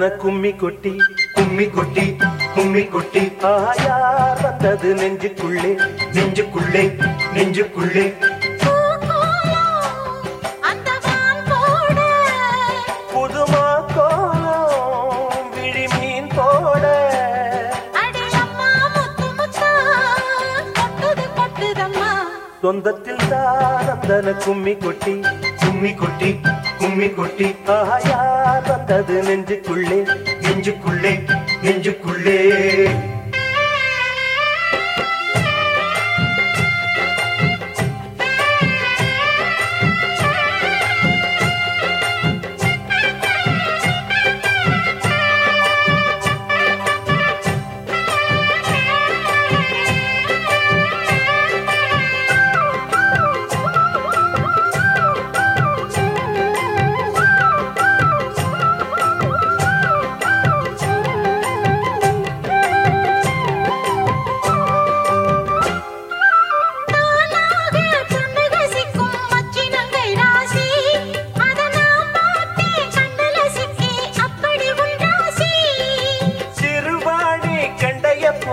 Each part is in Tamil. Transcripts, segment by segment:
தானந்தன கும்மி கொட்டி கும்மி கொட்டி கும்மி கொட்டி. ஆயார் வந்தது நெஞ்சுக்குள்ளே நெஞ்சுக்குள்ளே நெஞ்சுக்குள்ளே. சொந்தத்தில் தானந்தன கும்மி கொட்டி கும்மி கொட்டி கும்மி கொட்டி. ஆயா வந்தது நெஞ்சுக்குள்ளே? நெஞ்சுக்குள்ளே நெஞ்சுக்குள்ளே.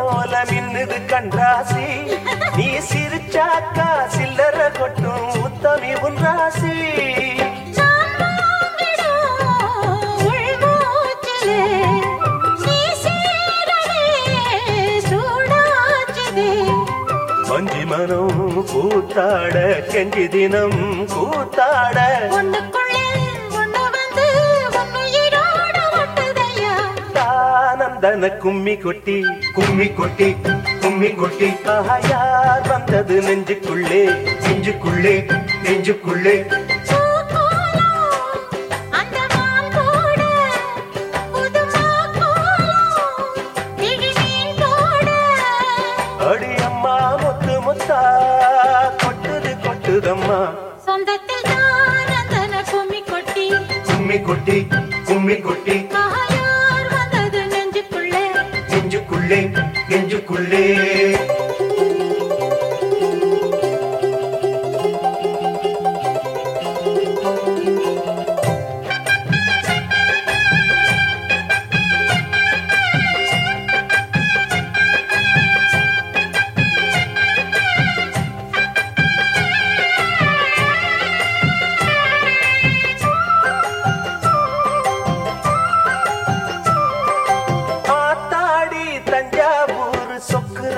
போல மின்னுது கண்டாசி நீ சிரிச்சாக்கா சில்லற கொட்டும் உத்தமி உன் ராசி. வஞ்சி மனம் கூத்தாட கெஞ்சி தினம் கூத்தாட. தானந்தன கும்மி கொட்டி கும்மி கொட்டி கும்மி கொட்டி. ஆயார் வந்தது நெஞ்சுக்குள்ளே? நெஞ்சுக்குள்ளே நெஞ்சுக்குள்ளே. பூக்கோலம் அந்த வான் போட புதுமா கோலம் விழி மீன் போட அடி அம்மா முத்து முத்தா கொட்டுது கொட்டுதம்மா. சொந்தத்தில் கும்மி கொட்டி. கும்மி கொட்டி கும்மி கொட்டி. நெஞ்சுக்குள்ளே நெஞ்சுக்குள்ளே.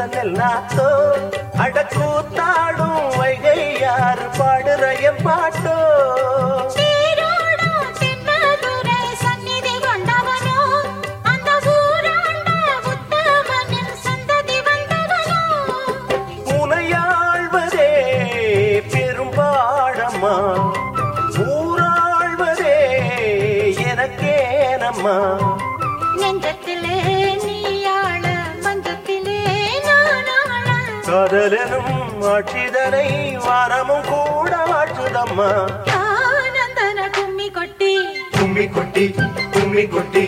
நெல்லாத்தோ அடக்கூத்தாடும் வைகை யாரு பாடுற என் பாட்டோ? சீரோடும் தென்னதுரை சந்நிதி கொண்டவனோ காதலனும் ஆட்சிதனை வாரமும் கூட வாழ்த்துதம்மா ஆனந்தன கும்மி கொட்டி. கும்மி கொட்டி கும்மி கொட்டி.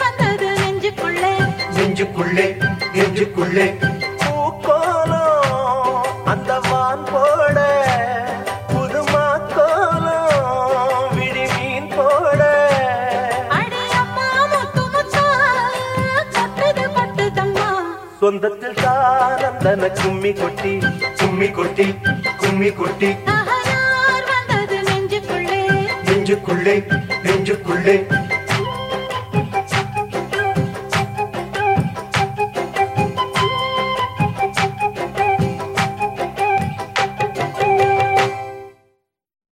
வந்தது நெஞ்சுக்குள்ளே. நெஞ்சுக்குள்ளே நெஞ்சுக்குள்ளே. சொந்தத்தில் தானந்தன கும்மி கொட்டி கும்மி கொட்டி கும்மி கொட்டி. நெஞ்சுக்குள்ளே. நெஞ்சுக்குள்ளே நெஞ்சுக்குள்ளே.